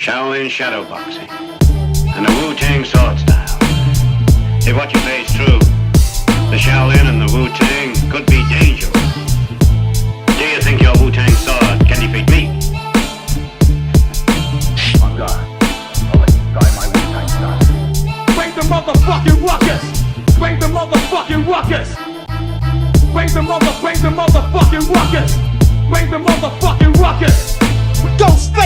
Shaolin shadow boxing, and the Wu Tang sword style. If what you say is true, the Shaolin and the Wu Tang could be dangerous. Do you think your Wu Tang sword can defeat me? On guard. I'll let you try my Wu-Tang style. Bring the motherfucking ruckus! Bring the motherfucking ruckus! Bring the mother, bring the motherfucking ruckus! Bring the motherfucking ruckus! Ghost face,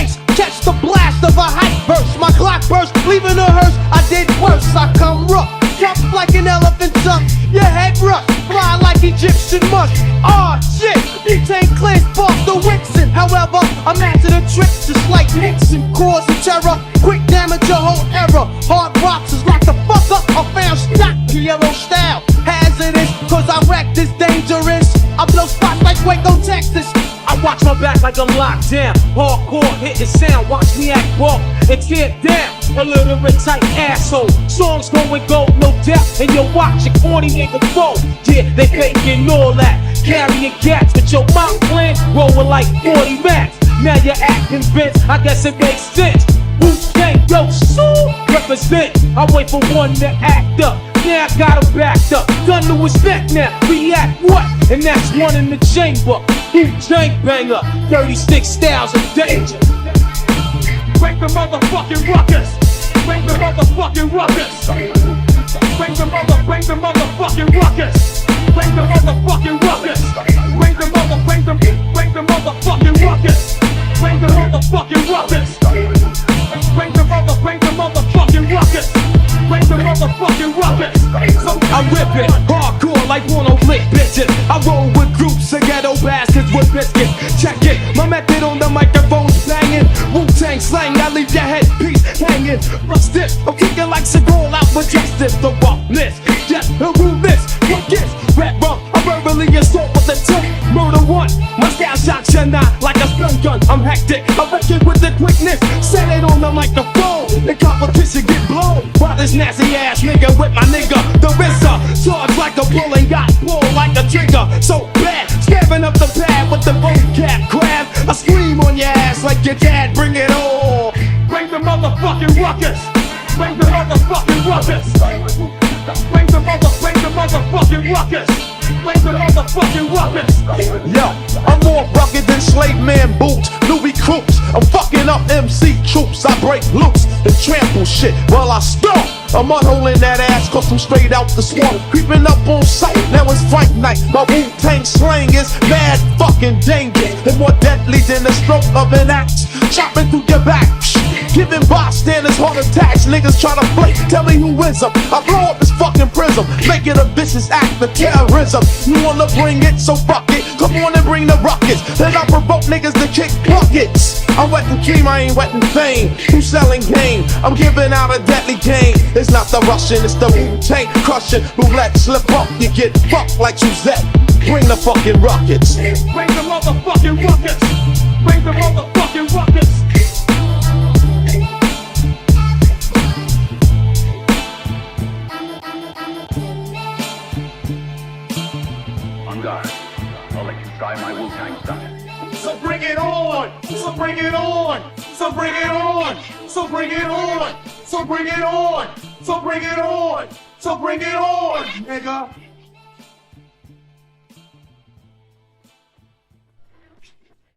Burst, leaving a hearse. I did worse. I come rough, jump like an elephant tuck. Your head rush, fly like Egyptian musk. Ah shit, butane cleanse off the Wixen. However, I'm after the tricks just like Nixon. Causing terror, quick damage your whole era. Hard rocks is like the fuck up. I found stock yellow style. Hazardous, cause I wreck this dangerous. I blow spots like Waco, Texas. I watch my back like I'm locked down. Hardcore hitting sound, watch me act walk and tear down. A bit tight asshole. Songs going gold, no doubt. And you watch it, corny nigga fall. Yeah, they faking all that. Carrying cats with your mouth plan, rolling like 40 max. Now you're acting bitch, I guess it makes sense. Wu Tang, yo, so represent. I wait for one to act up. Now I got him backed up. Gun to his neck now. React what? And that's one in the chamber. Wu Tang banger. 36 styles of danger. Break the motherfucking ruckus! Bring the motherfucking ruckus! Bring the mother, bring the motherfucking ruckus! Bring the motherfucking ruckus! Bring the mother, bring the, bring the motherfucking ruckus! Bring the motherfucking ruckus! Bring the mother, bring the motherfucking ruckus! Bring the motherfucking ruckus! I'm whipping hardcore like one of lick bitches. I roll with groups of ghetto bastards with biscuits. Bust it, I'm kicking like Seagal out with justice. The roughness, just the rudeness. What gets red rum? I verbally assault with the tongue. Murder one, my style shot your knot like a stun gun. I'm hectic, I wreck it with the quickness. Set it on the microphone, the competition get blown. By this nasty ass nigga with my nigga, the RZA. Charge like a bull and got pulled like a trigger. So bad, stabbing up the pad with the vocab crab. I scream on your ass like your dad, bring it on. Motherfucking ruckus! Bring the motherfucking ruckus! Bring the mother, bring the motherfucking ruckus! Bring the motherfucking ruckus! Yo, I'm more rugged than slave man boots, Louis Croops. I'm fucking up MC troops. I break loose and trample shit while I stomp. I'm unholing that ass cause I'm straight out the swamp. Creeping up on sight, now it's fight night. My Wu Tang slang is mad fucking dangerous. And more deadly than the stroke of an axe. Chopping through your back. Giving bystanders heart attacks. Niggas try to play, tell me who wins. I blow up this fucking prism. Make it a vicious act of terrorism. You wanna bring it, so fuck it. Come on and bring the rockets. Then I provoke niggas to kick buckets. I'm wetting cream, I ain't wetting fame. Who's selling game? I'm giving out a deadly game. It's not the Russian, it's the Wu Tang crushing. Roulette slip up, you get fucked like Suzette. Bring the fucking rockets. Bring the motherfucking ruckus! Try my Wu-Tang style. So bring it on! So bring it on! So bring it on! So bring it on! So bring it on! So bring it on! So bring it on, nigga!